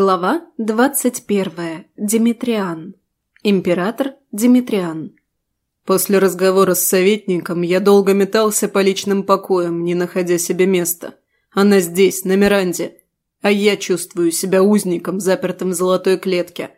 Глава 21. Димитриан. Император Димитриан. После разговора с советником я долго метался по личным покоям, не находя себе места. Она здесь, на Миранде, а я чувствую себя узником, запертым в золотой клетке.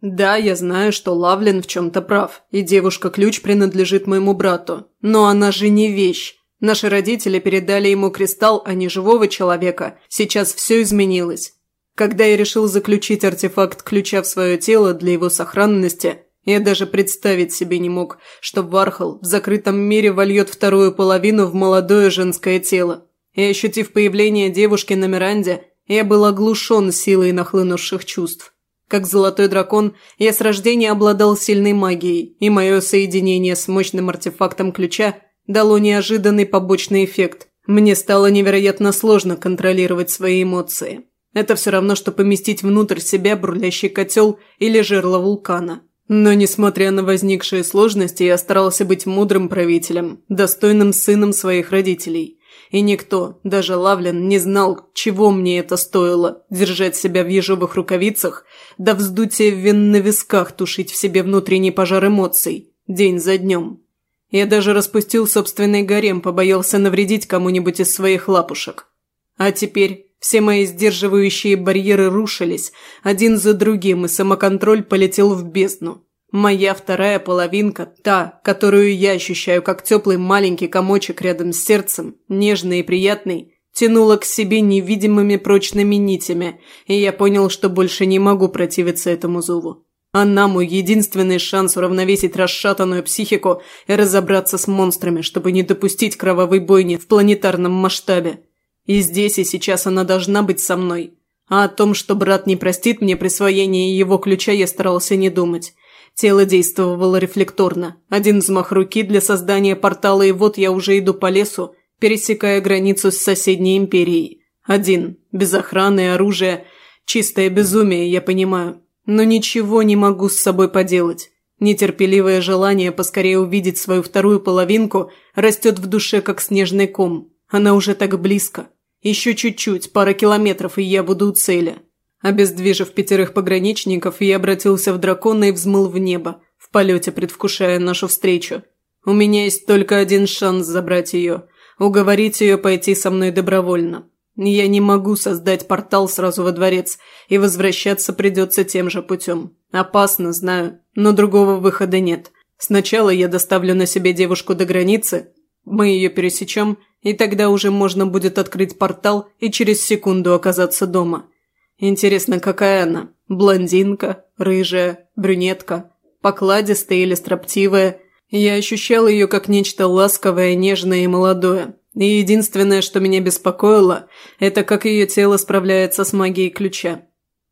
Да, я знаю, что Лавлин в чем-то прав, и девушка-ключ принадлежит моему брату, но она же не вещь. Наши родители передали ему кристалл, а не живого человека. Сейчас все изменилось. Когда я решил заключить артефакт ключа в свое тело для его сохранности, я даже представить себе не мог, что Вархал в закрытом мире вольет вторую половину в молодое женское тело. И ощутив появление девушки на Миранде, я был оглушен силой нахлынувших чувств. Как золотой дракон, я с рождения обладал сильной магией, и мое соединение с мощным артефактом ключа дало неожиданный побочный эффект. Мне стало невероятно сложно контролировать свои эмоции. Это все равно, что поместить внутрь себя бурлящий котел или жерло вулкана. Но, несмотря на возникшие сложности, я старался быть мудрым правителем, достойным сыном своих родителей. И никто, даже Лавлин, не знал, чего мне это стоило – держать себя в ежовых рукавицах, да вздутие вен на висках тушить в себе внутренний пожар эмоций, день за днем. Я даже распустил собственный гарем, побоялся навредить кому-нибудь из своих лапушек. А теперь все мои сдерживающие барьеры рушились, один за другим, и самоконтроль полетел в бездну. Моя вторая половинка, та, которую я ощущаю как теплый маленький комочек рядом с сердцем, нежный и приятный, тянула к себе невидимыми прочными нитями, и я понял, что больше не могу противиться этому зову. Она мой единственный шанс уравновесить расшатанную психику и разобраться с монстрами, чтобы не допустить кровавой бойни в планетарном масштабе. И здесь и сейчас она должна быть со мной. А о том, что брат не простит мне присвоение его ключа, я старался не думать. Тело действовало рефлекторно. Один взмах руки для создания портала, и вот я уже иду по лесу, пересекая границу с соседней империей. Один, без охраны оружия. Чистое безумие, я понимаю. Но ничего не могу с собой поделать. Нетерпеливое желание поскорее увидеть свою вторую половинку растет в душе, как снежный ком. Она уже так близко. Еще чуть-чуть, пара километров, и я буду у цели. Обездвижив пятерых пограничников, я обратился в дракона и взмыл в небо, в полете предвкушая нашу встречу. У меня есть только один шанс забрать ее, уговорить ее пойти со мной добровольно. Я не могу создать портал сразу во дворец, и возвращаться придется тем же путем. Опасно, знаю, но другого выхода нет. Сначала я доставлю на себе девушку до границы, мы ее пересечем, и тогда уже можно будет открыть портал и через секунду оказаться дома. Интересно, какая она? Блондинка, рыжая, брюнетка, покладистая или строптивая? Я ощущал ее как нечто ласковое, нежное и молодое. И единственное, что меня беспокоило, это как ее тело справляется с магией ключа.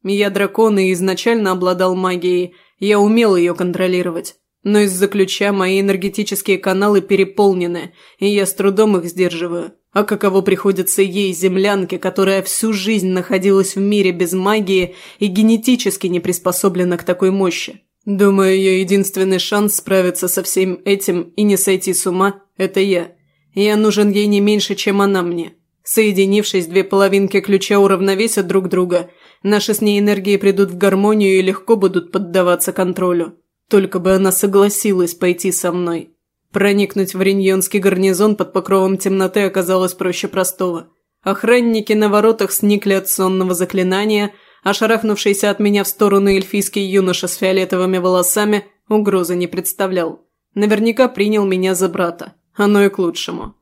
Я дракон и изначально обладал магией, я умел ее контролировать. Но из-за ключа мои энергетические каналы переполнены, и я с трудом их сдерживаю. А каково приходится ей, землянке, которая всю жизнь находилась в мире без магии и генетически не приспособлена к такой мощи? Думаю, ее единственный шанс справиться со всем этим и не сойти с ума – это я. Я нужен ей не меньше, чем она мне. Соединившись, две половинки ключа уравновесят друг друга. Наши с ней энергии придут в гармонию и легко будут поддаваться контролю. Только бы она согласилась пойти со мной. Проникнуть в Риньонский гарнизон под покровом темноты оказалось проще простого. Охранники на воротах сникли от сонного заклинания, а шарахнувшийся от меня в сторону эльфийский юноша с фиолетовыми волосами угрозы не представлял. Наверняка принял меня за брата. Оно и к лучшему.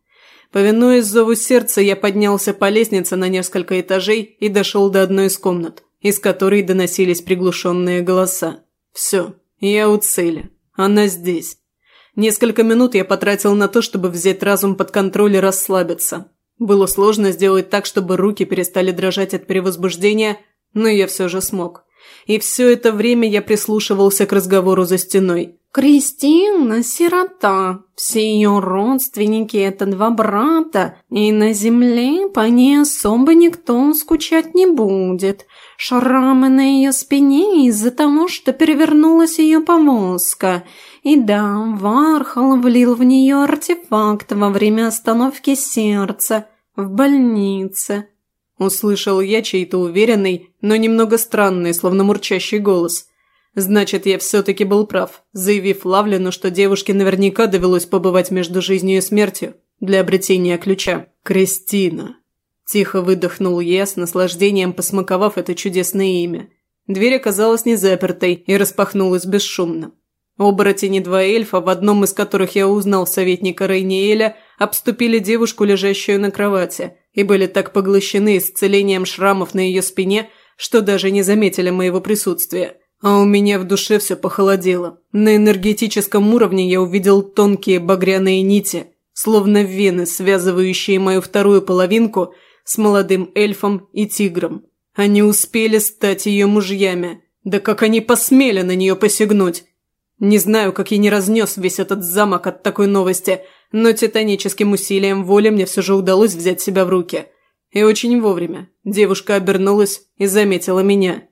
Повинуясь зову сердца, я поднялся по лестнице на несколько этажей и дошел до одной из комнат, из которой доносились приглушенные голоса. Все, я у цели. Она здесь. Несколько минут я потратил на то, чтобы взять разум под контроль и расслабиться. Было сложно сделать так, чтобы руки перестали дрожать от перевозбуждения, но я все же смог. И все это время я прислушивался к разговору за стеной. «Кристина – сирота. Все ее родственники – это два брата, и на земле по ней особо никто скучать не будет. Шрамы на ее спине из-за того, что перевернулась ее повозка. И да, Вархал влил в нее артефакт во время остановки сердца в больнице». Услышал я чей-то уверенный, но немного странный, словно мурчащий голос. Значит, я все-таки был прав, заявив Лавлину, что девушке наверняка довелось побывать между жизнью и смертью для обретения ключа. «Кристина!» Тихо выдохнул я, с наслаждением посмаковав это чудесное имя. Дверь оказалась не запертой и распахнулась бесшумно. Оборотени два эльфа, в одном из которых я узнал советника Рейниэля, обступили девушку, лежащую на кровати, и были так поглощены исцелением шрамов на ее спине, что даже не заметили моего присутствия. А у меня в душе все похолодело. На энергетическом уровне я увидел тонкие багряные нити, словно вены, связывающие мою вторую половинку – с молодым эльфом и тигром. Они успели стать ее мужьями. Да как они посмели на нее посягнуть! Не знаю, как я не разнес весь этот замок от такой новости, но титаническим усилием воли мне все же удалось взять себя в руки. И очень вовремя. Девушка обернулась и заметила меня.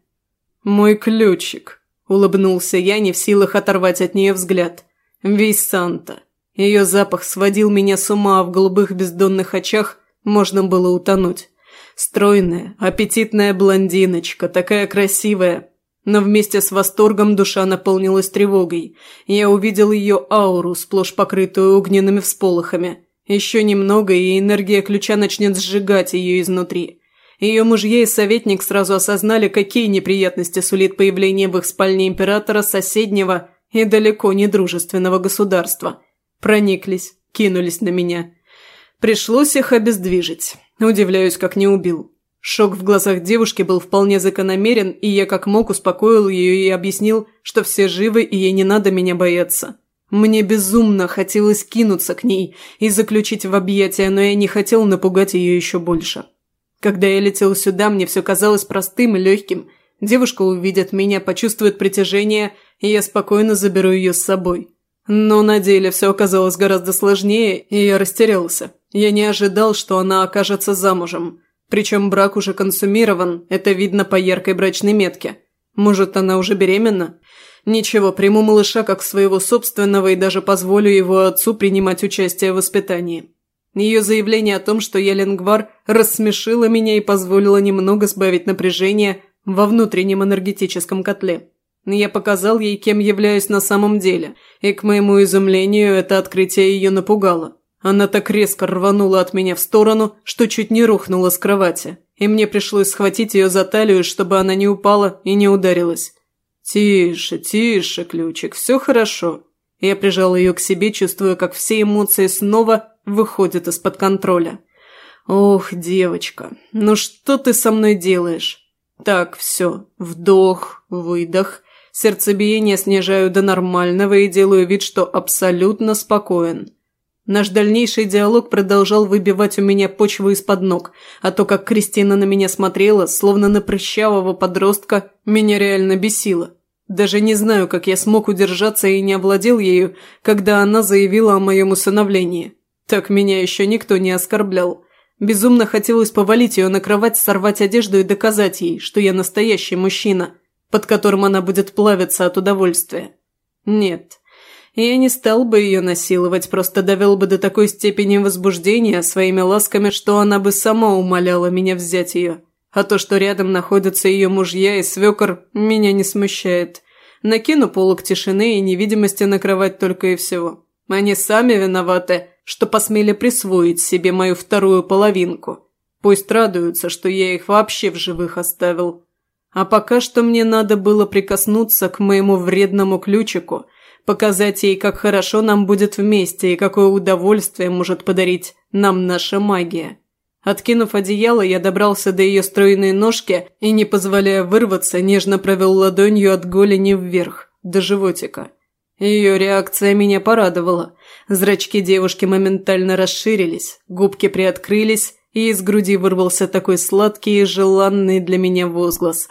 «Мой ключик», – улыбнулся я, не в силах оторвать от нее взгляд. «Весь Санта». Ее запах сводил меня с ума, а в голубых бездонных очах можно было утонуть. Стройная, аппетитная блондиночка, такая красивая. Но вместе с восторгом душа наполнилась тревогой. Я увидел ее ауру, сплошь покрытую огненными всполохами. Еще немного, и энергия ключа начнет сжигать ее изнутри. Ее мужья и советник сразу осознали, какие неприятности сулит появление в их спальне императора соседнего и далеко не дружественного государства. Прониклись, кинулись на меня – Пришлось их обездвижить. Удивляюсь, как не убил. Шок в глазах девушки был вполне закономерен, и я как мог успокоил ее и объяснил, что все живы и ей не надо меня бояться. Мне безумно хотелось кинуться к ней и заключить в объятия, но я не хотел напугать ее еще больше. Когда я летел сюда, мне все казалось простым и легким. Девушка увидит меня, почувствует притяжение, и я спокойно заберу ее с собой. Но на деле все оказалось гораздо сложнее, и я растерялся. Я не ожидал, что она окажется замужем. Причем брак уже консумирован, это видно по яркой брачной метке. Может, она уже беременна? Ничего, приму малыша как своего собственного и даже позволю его отцу принимать участие в воспитании. Ее заявление о том, что я лингвар, рассмешило меня и позволило немного сбавить напряжение во внутреннем энергетическом котле. Я показал ей, кем являюсь на самом деле, и, к моему изумлению, это открытие ее напугало. Она так резко рванула от меня в сторону, что чуть не рухнула с кровати, и мне пришлось схватить ее за талию, чтобы она не упала и не ударилась. «Тише, тише, Ключик, все хорошо». Я прижал ее к себе, чувствуя, как все эмоции снова выходят из-под контроля. «Ох, девочка, ну что ты со мной делаешь?» «Так, все, вдох, выдох». Сердцебиение снижаю до нормального и делаю вид, что абсолютно спокоен. Наш дальнейший диалог продолжал выбивать у меня почву из-под ног, а то, как Кристина на меня смотрела, словно на прыщавого подростка, меня реально бесило. Даже не знаю, как я смог удержаться и не овладел ею, когда она заявила о моем усыновлении. Так меня еще никто не оскорблял. Безумно хотелось повалить ее на кровать, сорвать одежду и доказать ей, что я настоящий мужчина, под которым она будет плавиться от удовольствия. Нет, я не стал бы ее насиловать, просто довел бы до такой степени возбуждения своими ласками, что она бы сама умоляла меня взять ее. А то, что рядом находятся ее мужья и свекор, меня не смущает. Накину полок тишины и невидимости на кровать только и всего. Они сами виноваты, что посмели присвоить себе мою вторую половинку. Пусть радуются, что я их вообще в живых оставил. А пока что мне надо было прикоснуться к моему вредному ключику – показать ей, как хорошо нам будет вместе и какое удовольствие может подарить нам наша магия. Откинув одеяло, я добрался до ее стройной ножки и, не позволяя вырваться, нежно провел ладонью от голени вверх, до животика. Ее реакция меня порадовала. Зрачки девушки моментально расширились, губки приоткрылись, и из груди вырвался такой сладкий и желанный для меня возглас.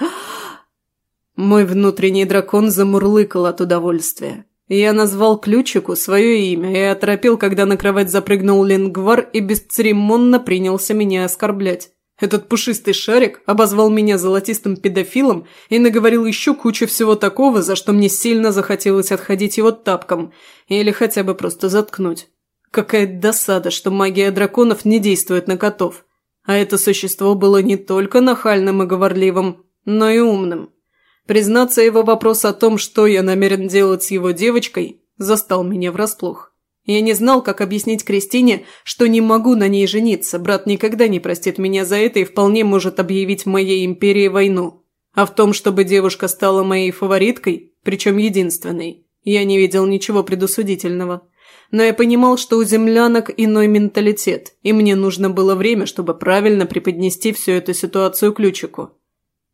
Мой внутренний дракон замурлыкал от удовольствия. Я назвал ключику свое имя и оторопел, когда на кровать запрыгнул лингвар и бесцеремонно принялся меня оскорблять. Этот пушистый шарик обозвал меня золотистым педофилом и наговорил еще кучу всего такого, за что мне сильно захотелось отходить его тапком или хотя бы просто заткнуть. Какая досада, что магия драконов не действует на котов. А это существо было не только нахальным и говорливым, но и умным. Признаться, его вопрос о том, что я намерен делать с его девочкой, застал меня врасплох. Я не знал, как объяснить Кристине, что не могу на ней жениться, брат никогда не простит меня за это и вполне может объявить моей империи войну. А в том, чтобы девушка стала моей фавориткой, причем единственной, я не видел ничего предусудительного. Но я понимал, что у землянок иной менталитет, и мне нужно было время, чтобы правильно преподнести всю эту ситуацию ключику.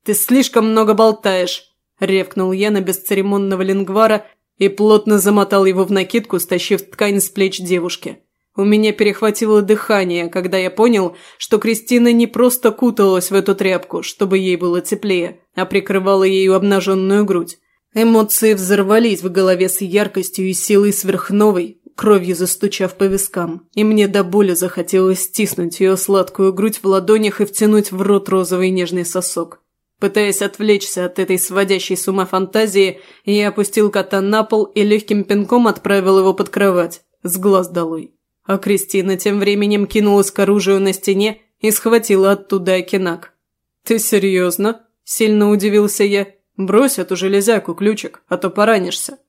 «Ты слишком много болтаешь!» – ревкнул я на бесцеремонного лингвара и плотно замотал его в накидку, стащив ткань с плеч девушки. У меня перехватило дыхание, когда я понял, что Кристина не просто куталась в эту тряпку, чтобы ей было теплее, а прикрывала ею обнаженную грудь. Эмоции взорвались в голове с яркостью и силой сверхновой, кровью застучав по вискам, и мне до боли захотелось стиснуть ее сладкую грудь в ладонях и втянуть в рот розовый нежный сосок. Пытаясь отвлечься от этой сводящей с ума фантазии, я опустил кота на пол и легким пинком отправил его под кровать, с глаз долой. А Кристина тем временем кинулась к оружию на стене и схватила оттуда окинак. «Ты серьезно?» – сильно удивился я. «Брось эту железяку, ключик, а то поранишься».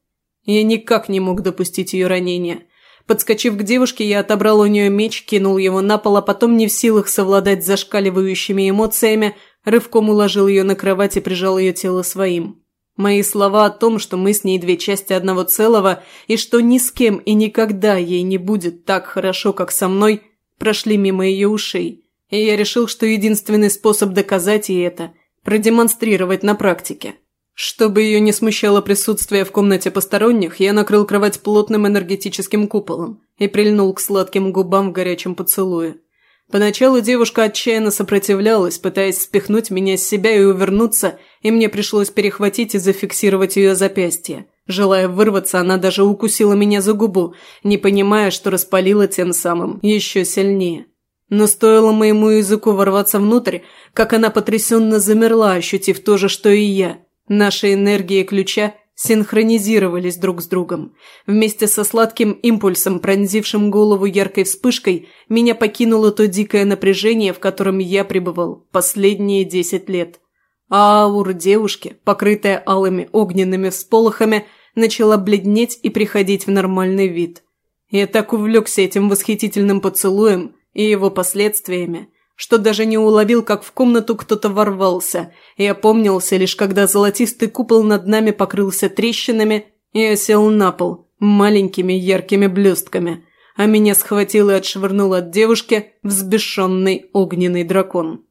Я никак не мог допустить ее ранения. Подскочив к девушке, я отобрал у нее меч, кинул его на пол, а потом, не в силах совладать с зашкаливающими эмоциями, рывком уложил ее на кровать и прижал ее тело своим. Мои слова о том, что мы с ней две части одного целого, и что ни с кем и никогда ей не будет так хорошо, как со мной, прошли мимо ее ушей. И я решил, что единственный способ доказать ей это – продемонстрировать на практике. Чтобы ее не смущало присутствие в комнате посторонних, я накрыл кровать плотным энергетическим куполом и прильнул к сладким губам в горячем поцелуе. Поначалу девушка отчаянно сопротивлялась, пытаясь спихнуть меня с себя и увернуться, и мне пришлось перехватить и зафиксировать ее запястье. Желая вырваться, она даже укусила меня за губу, не понимая, что распалила тем самым еще сильнее. Но стоило моему языку ворваться внутрь, как она потрясенно замерла, ощутив то же, что и я – Наши энергии ключа синхронизировались друг с другом. Вместе со сладким импульсом, пронзившим голову яркой вспышкой, меня покинуло то дикое напряжение, в котором я пребывал последние десять лет. А аура девушки, покрытая алыми огненными всполохами, начала бледнеть и приходить в нормальный вид. Я так увлекся этим восхитительным поцелуем и его последствиями, что даже не уловил, как в комнату кто-то ворвался, и опомнился лишь когда золотистый купол над нами покрылся трещинами и осел на пол маленькими яркими блестками, а меня схватил и отшвырнул от девушки взбешенный огненный дракон.